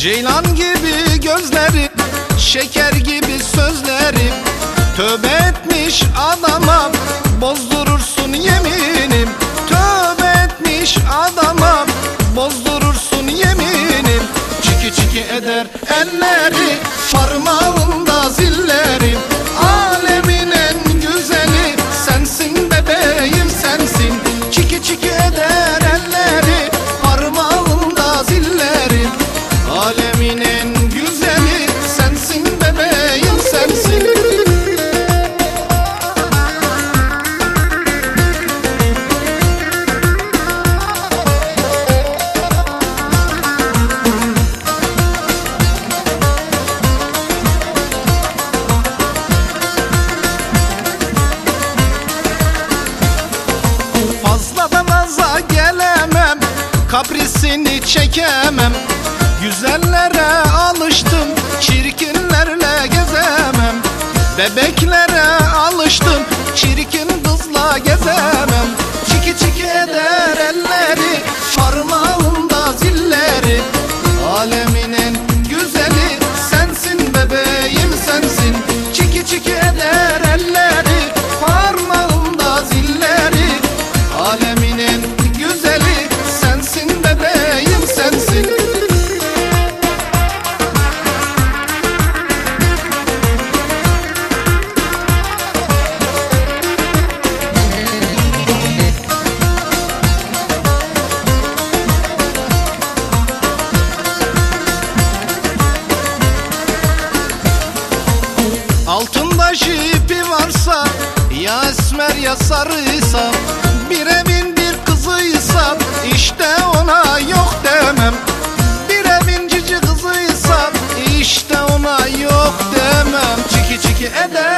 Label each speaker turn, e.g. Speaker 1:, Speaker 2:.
Speaker 1: Ceylan gibi gözleri Şeker gibi sözleri Tövbe etmiş adama Bozdurursun yeminim. Tövbe etmiş adama Bozdurursun yeminim. Çiki çiki eder elleri Parmağında Kaprisini çekemem. Güzellere alıştım Çirkinlerle gezemem. Bebeklere alıştım Çirkin kızla gezemem Altında jipi varsa Ya esmer ya sarıysa Bir evin bir kızıysa işte ona yok demem. Bir evin cici kızıysa işte ona yok demem. Çiki çiki eder